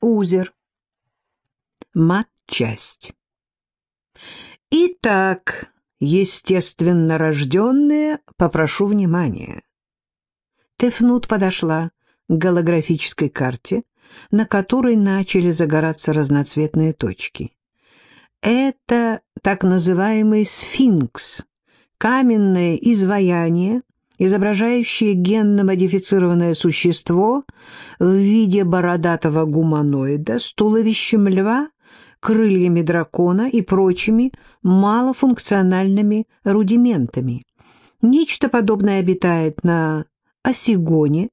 Узер. Матчасть. Итак, естественно рожденные, попрошу внимания. Тефнут подошла к голографической карте, на которой начали загораться разноцветные точки. Это так называемый сфинкс, каменное изваяние, изображающее генно-модифицированное существо в виде бородатого гуманоида с туловищем льва, крыльями дракона и прочими малофункциональными рудиментами. Нечто подобное обитает на Осигоне,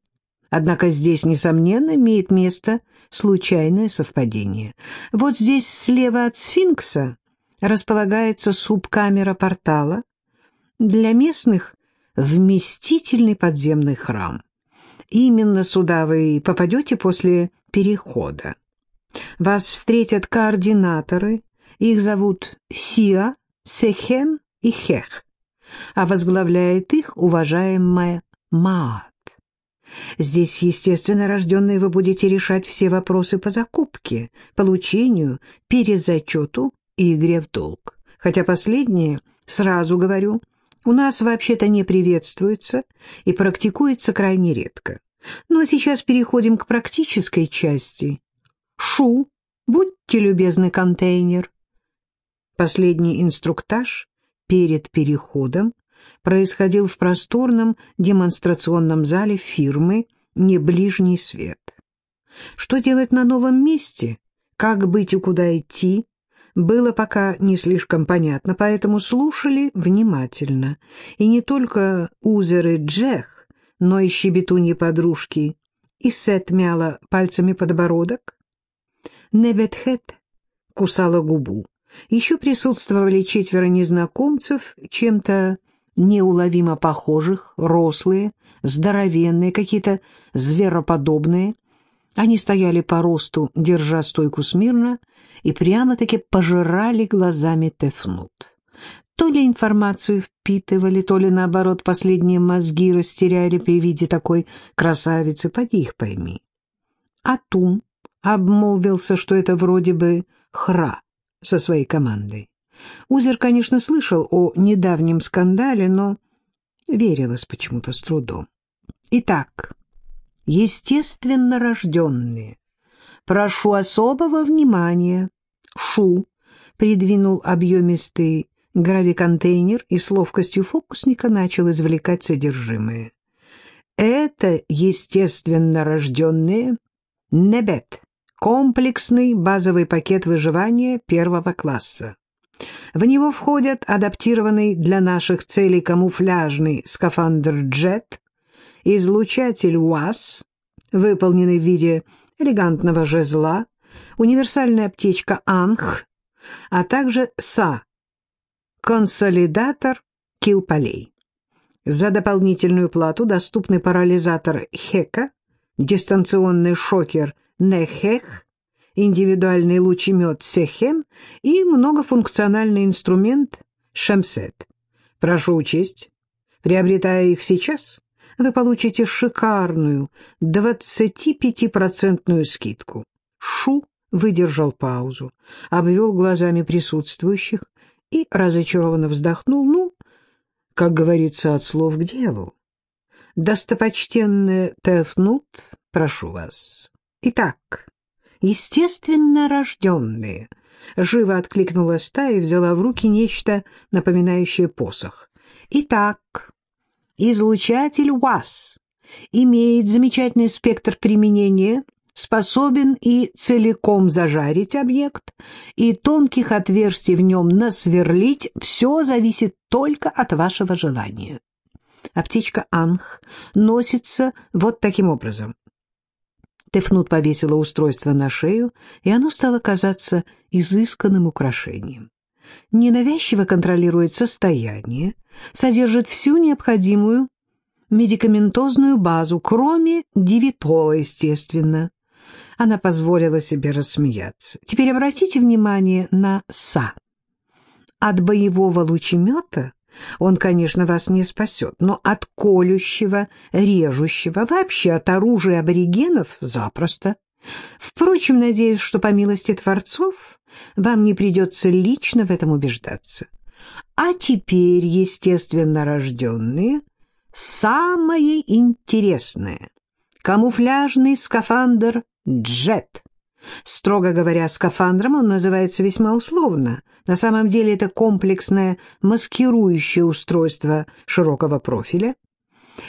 однако здесь, несомненно, имеет место случайное совпадение. Вот здесь слева от сфинкса располагается субкамера портала, для местных вместительный подземный храм. Именно сюда вы попадете после перехода. Вас встретят координаторы, их зовут Сиа, Сехен и Хех, а возглавляет их уважаемая Маат. Здесь, естественно, рожденные вы будете решать все вопросы по закупке, получению, перезачету и игре в долг. Хотя последнее, сразу говорю, у нас вообще-то не приветствуется и практикуется крайне редко. Ну а сейчас переходим к практической части. Шу, будьте любезны, контейнер. Последний инструктаж перед переходом происходил в просторном демонстрационном зале фирмы «Не ближний свет». Что делать на новом месте, как быть и куда идти, было пока не слишком понятно, поэтому слушали внимательно. И не только Узер и Джех, но и щебетуньи подружки. И Сет мяла пальцами подбородок. Небетхет кусала губу. Еще присутствовали четверо незнакомцев, чем-то неуловимо похожих, рослые, здоровенные, какие-то звероподобные. Они стояли по росту, держа стойку смирно, и прямо-таки пожирали глазами Тефнут. То ли информацию впитывали, то ли, наоборот, последние мозги растеряли при виде такой красавицы, поди их пойми. Атум обмолвился, что это вроде бы Хра со своей командой. Узер, конечно, слышал о недавнем скандале, но верилось почему-то с трудом. Итак, естественно рожденные. Прошу особого внимания. Шу придвинул объемистый гравиконтейнер и с ловкостью фокусника начал извлекать содержимое. Это естественно рожденные Небет, комплексный базовый пакет выживания первого класса. В него входят адаптированный для наших целей камуфляжный скафандр «Джет», излучатель УАЗ, выполненный в виде элегантного жезла, универсальная аптечка «Анх», а также СА, консолидатор килполей. За дополнительную плату доступны парализатор Хека, дистанционный шокер Нехех, индивидуальный лучемет Сехем и многофункциональный инструмент Шемсет. Прошу учесть, приобретая их сейчас, вы получите шикарную 25% скидку. Шу выдержал паузу, обвел глазами присутствующих и разочарованно вздохнул, ну, как говорится, от слов к делу. Достопочтенный Тефнут, прошу вас. Итак, естественно рожденные. Живо откликнулась та и взяла в руки нечто, напоминающее посох. Итак, излучатель УАЗ имеет замечательный спектр применения, способен и целиком зажарить объект, и тонких отверстий в нем насверлить, все зависит только от вашего желания. Аптечка Анх носится вот таким образом. Тефнут повесила устройство на шею, и оно стало казаться изысканным украшением. Ненавязчиво контролирует состояние, содержит всю необходимую медикаментозную базу, кроме девитола, естественно. Она позволила себе рассмеяться. Теперь обратите внимание на СА. От боевого лучемета он, конечно, вас не спасет, но от колющего, режущего, вообще от оружия аборигенов запросто. Впрочем, надеюсь, что по милости Творцов вам не придется лично в этом убеждаться. А теперь, естественно, рожденные, самое интересное. Камуфляжный скафандр «Джет». Строго говоря, скафандром он называется весьма условно. На самом деле это комплексное маскирующее устройство широкого профиля.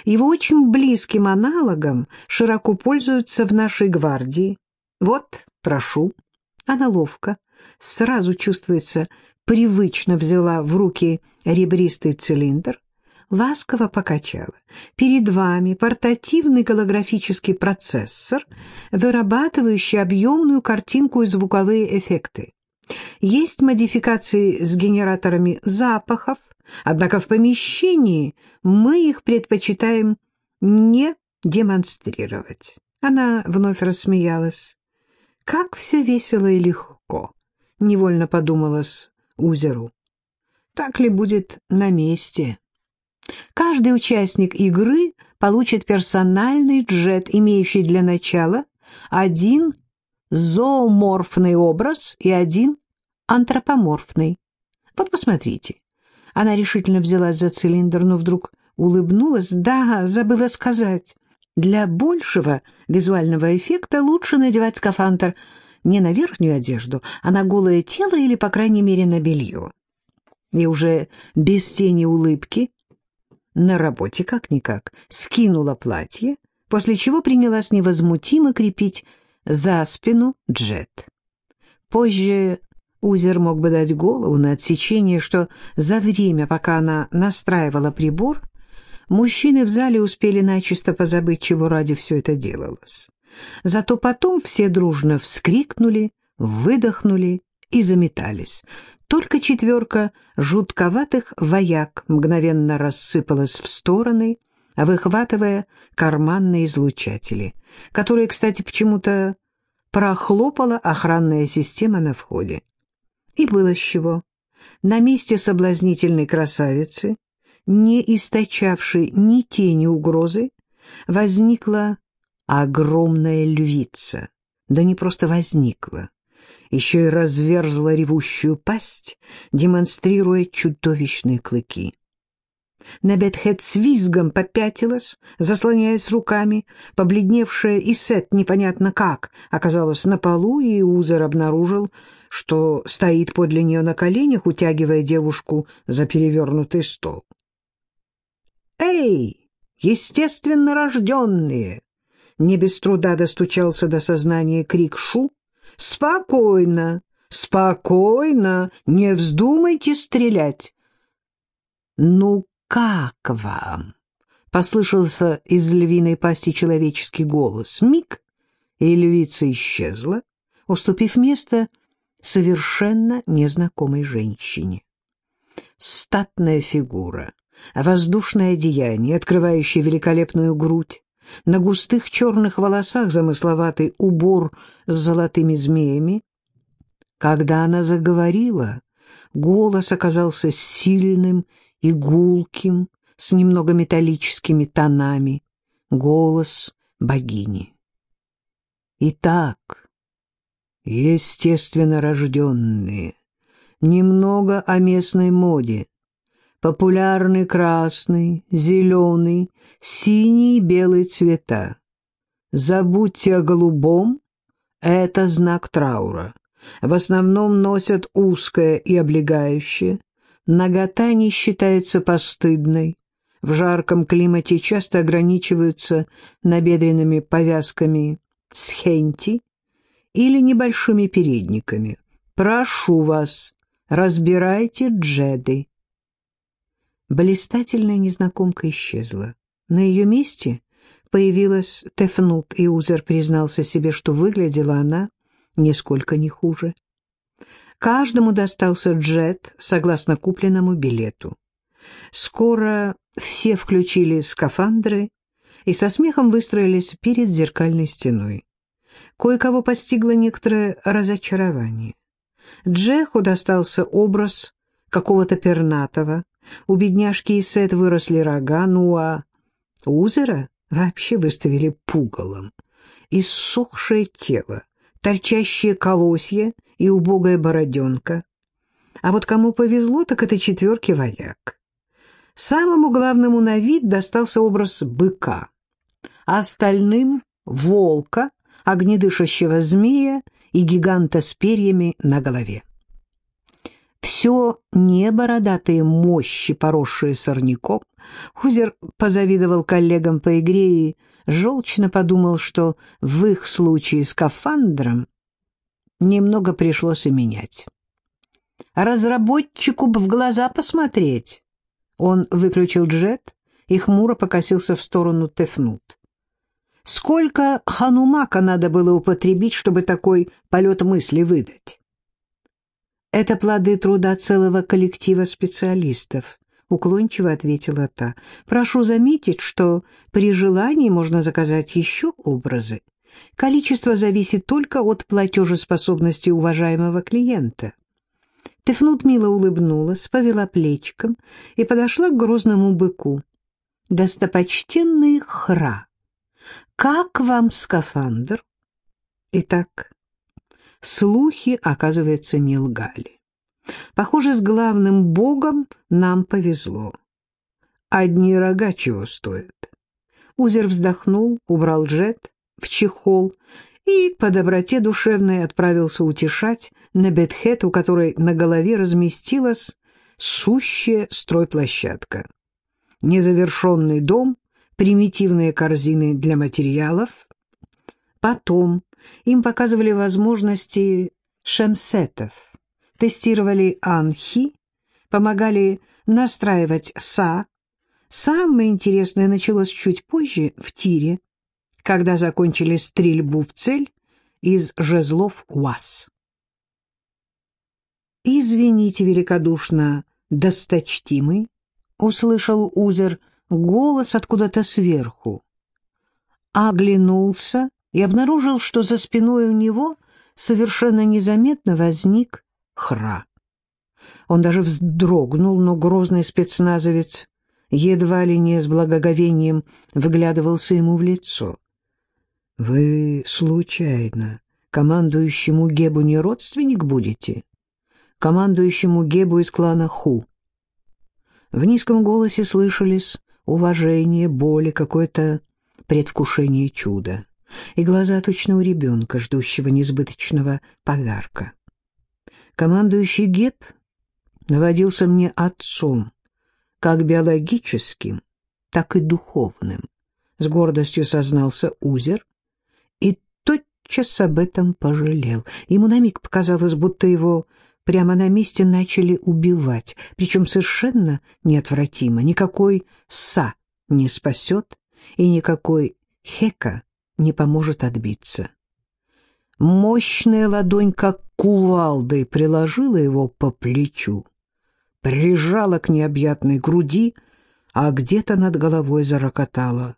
Его очень близким аналогом широко пользуются в нашей гвардии. Вот, прошу. Она ловко, сразу чувствуется, привычно взяла в руки ребристый цилиндр, ласково покачала. Перед вами портативный голографический процессор, вырабатывающий объемную картинку и звуковые эффекты. Есть модификации с генераторами запахов, однако в помещении мы их предпочитаем не демонстрировать. Она вновь рассмеялась. Как все весело и легко, невольно подумалось Узеру. Так ли будет на месте? Каждый участник игры получит персональный джет, имеющий для начала один зооморфный образ и один антропоморфный. Вот посмотрите. Она решительно взялась за цилиндр, но вдруг улыбнулась. Да, забыла сказать. Для большего визуального эффекта лучше надевать скафандр не на верхнюю одежду, а на голое тело или, по крайней мере, на белье. И уже без тени улыбки на работе как-никак скинула платье, после чего принялась невозмутимо крепить за спину джет. Позже Узер мог бы дать голову на отсечение, что за время, пока она настраивала прибор, мужчины в зале успели начисто позабыть, чего ради все это делалось. Зато потом все дружно вскрикнули, выдохнули и заметались. Только четверка жутковатых вояк мгновенно рассыпалась в стороны, выхватывая карманные излучатели, которые, кстати, почему-то прохлопала охранная система на входе. И было с чего. На месте соблазнительной красавицы, не источавшей ни тени угрозы, возникла огромная львица. Да не просто возникла, еще и разверзла ревущую пасть, демонстрируя чудовищные клыки. Набетхед с визгом попятилась, заслоняясь руками, побледневшая и Сет непонятно как оказалась на полу, и Узер обнаружил, что стоит подле нее на коленях, утягивая девушку за перевернутый стол. «Эй, естественно рожденные!» Не без труда достучался до сознания крик Шу, Спокойно, спокойно, не вздумайте стрелять. Ну как вам? Послышался из львиной пасти человеческий голос. Миг, и львица исчезла, уступив место совершенно незнакомой женщине. Статная фигура, воздушное одеяние, открывающее великолепную грудь, на густых черных волосах замысловатый убор с золотыми змеями. Когда она заговорила, голос оказался сильным и гулким, с немного металлическими тонами. Голос богини. Итак, естественно рожденные, немного о местной моде, популярны красный, зеленый, синий и белый цвета. Забудьте о голубом, это знак траура. В основном носят узкое и облегающее, нагота не считается постыдной, в жарком климате часто ограничиваются набедренными повязками схенти или небольшими передниками. Прошу вас, разбирайте джеды. Блистательная незнакомка исчезла. На ее месте появилась Тефнут, и Узер признался себе, что выглядела она нисколько не хуже. Каждому достался джет, согласно купленному билету. Скоро все включили скафандры и со смехом выстроились перед зеркальной стеной. Кое-кого постигло некоторое разочарование. Джеху достался образ какого-то пернатого, у бедняжки Исет выросли рога, ну а Узера вообще выставили пугалом. иссохшее тело, торчащие колосья и убогая бороденка. А вот кому повезло, так это четверки вояк. Самому главному на вид достался образ быка, а остальным — волка, огнедышащего змея и гиганта с перьями на голове. Все не бородатые мощи, поросшие сорняком. Хузер позавидовал коллегам по игре и желчно подумал, что в их случае скафандром немного пришлось и менять. Разработчику бы в глаза посмотреть. Он выключил джет и хмуро покосился в сторону Тефнут. Сколько ханумака надо было употребить, чтобы такой полет мысли выдать? Это плоды труда целого коллектива специалистов, уклончиво ответила та. Прошу заметить, что при желании можно заказать еще образы. Количество зависит только от платежеспособности уважаемого клиента. Тефнут мило улыбнулась, повела плечиком и подошла к грозному быку. «Достопочтенный хра!» Как вам скафандр? Итак, слухи, оказывается, не лгали. Похоже, с главным богом нам повезло. Одни рога чего стоят. Узер вздохнул, убрал джет в чехол и по доброте душевной отправился утешать на Бетхет, у которой на голове разместилась сущая стройплощадка. Незавершенный дом примитивные корзины для материалов. Потом им показывали возможности шемсетов, тестировали анхи, помогали настраивать СА. Самое интересное началось чуть позже, в тире, когда закончили стрельбу в цель из жезлов УАЗ. «Извините великодушно, досточтимый», — услышал Узер, — голос откуда-то сверху. Оглянулся и обнаружил, что за спиной у него совершенно незаметно возник хра. Он даже вздрогнул, но грозный спецназовец едва ли не с благоговением выглядывался ему в лицо. — Вы, случайно, командующему Гебу не родственник будете? Командующему Гебу из клана Ху. В низком голосе слышались уважение, боли, какое-то предвкушение чуда. И глаза точно у ребенка, ждущего несбыточного подарка. Командующий Геб наводился мне отцом, как биологическим, так и духовным. С гордостью сознался Узер и тотчас об этом пожалел. Ему на миг показалось, будто его прямо на месте начали убивать, причем совершенно неотвратимо. Никакой «са» не спасет, и никакой «хека» не поможет отбиться. Мощная ладонь, как кувалдой, приложила его по плечу, прижала к необъятной груди, а где-то над головой зарокотала.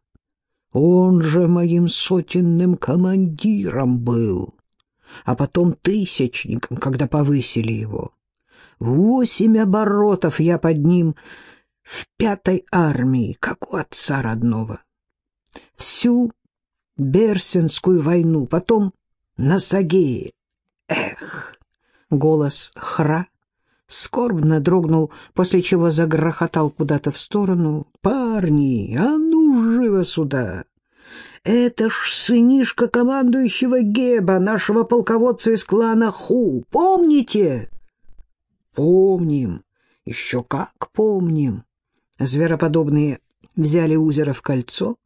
Он же моим сотенным командиром был а потом тысячником, когда повысили его. Восемь оборотов я под ним в пятой армии, как у отца родного. Всю Берсенскую войну, потом на Сагее. Эх! Голос Хра скорбно дрогнул, после чего загрохотал куда-то в сторону. «Парни, а живо сюда!» Это ж сынишка командующего Геба, нашего полководца из клана Ху. Помните? Помним. Еще как помним. Звероподобные взяли Узера в кольцо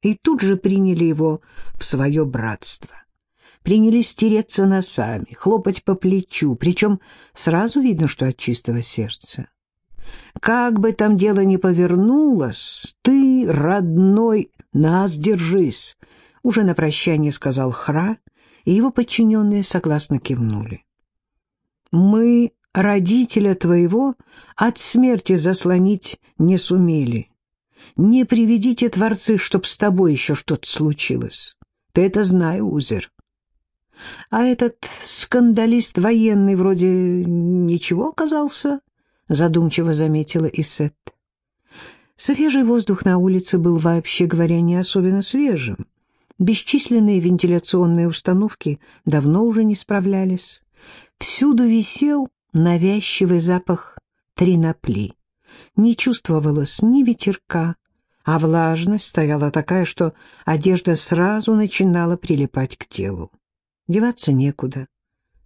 и тут же приняли его в свое братство. Принялись тереться носами, хлопать по плечу, причем сразу видно, что от чистого сердца. Как бы там дело ни повернулось, ты, родной, нас держись, — уже на прощание сказал Хра, и его подчиненные согласно кивнули. Мы родителя твоего от смерти заслонить не сумели. Не приведите, творцы, чтоб с тобой еще что-то случилось. Ты это знай, Узер. А этот скандалист военный вроде ничего оказался, — задумчиво заметила Исет. Свежий воздух на улице был, вообще говоря, не особенно свежим. Бесчисленные вентиляционные установки давно уже не справлялись. Всюду висел навязчивый запах тринопли. Не чувствовалось ни ветерка, а влажность стояла такая, что одежда сразу начинала прилипать к телу. Деваться некуда.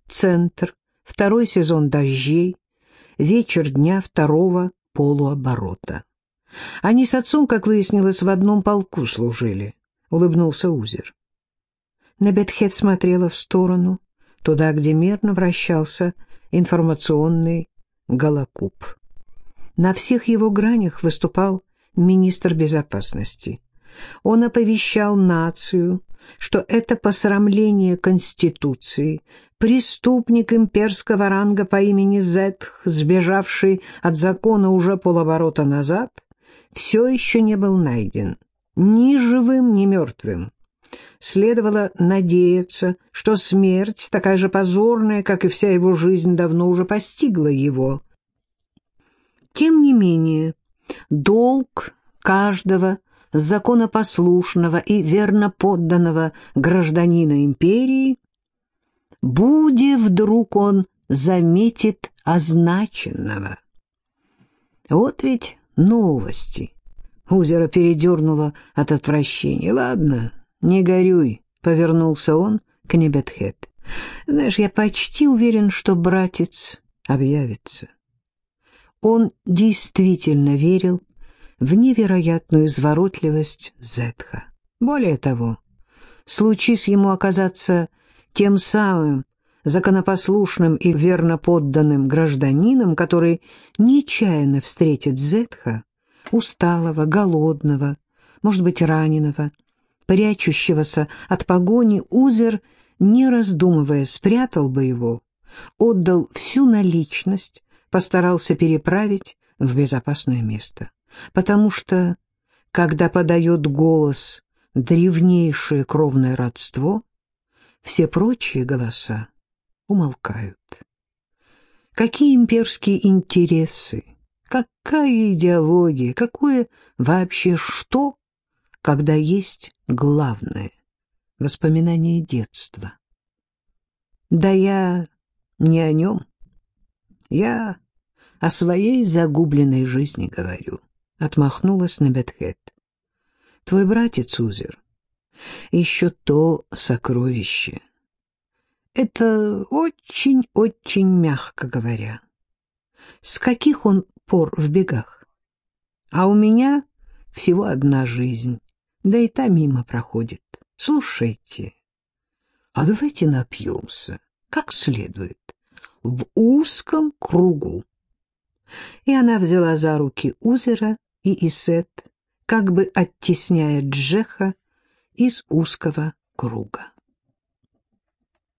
Центр, второй сезон дождей, вечер дня второго полуоборота. Они с отцом, как выяснилось, в одном полку служили, — улыбнулся Узер. Набетхет смотрела в сторону, туда, где мерно вращался информационный голокуб. На всех его гранях выступал министр безопасности. Он оповещал нацию, что это посрамление Конституции, преступник имперского ранга по имени Зетх, сбежавший от закона уже полоборота назад, все еще не был найден, ни живым, ни мертвым. Следовало надеяться, что смерть, такая же позорная, как и вся его жизнь, давно уже постигла его. Тем не менее, долг каждого законопослушного и верноподданного гражданина империи, буде вдруг он заметит означенного. Вот ведь новости. Узера передернуло от отвращения. «Ладно, не горюй», — повернулся он к Небетхет. «Знаешь, я почти уверен, что братец объявится». Он действительно верил в невероятную изворотливость Зетха. Более того, случись ему оказаться тем самым законопослушным и верно подданным гражданином, который нечаянно встретит Зетха, усталого, голодного, может быть, раненого, прячущегося от погони, Узер, не раздумывая, спрятал бы его, отдал всю наличность, постарался переправить в безопасное место. Потому что, когда подает голос древнейшее кровное родство, все прочие голоса умолкают. Какие имперские интересы, какая идеология, какое вообще что, когда есть главное — воспоминание детства. Да я не о нем, я о своей загубленной жизни говорю, — отмахнулась Набетхет. Твой братец Узер еще то сокровище. Это очень-очень мягко говоря. С каких он пор в бегах? А у меня всего одна жизнь, да и та мимо проходит. Слушайте, а давайте напьемся, как следует, в узком кругу. И она взяла за руки Узера и Исет, как бы оттесняя Джеха из узкого круга.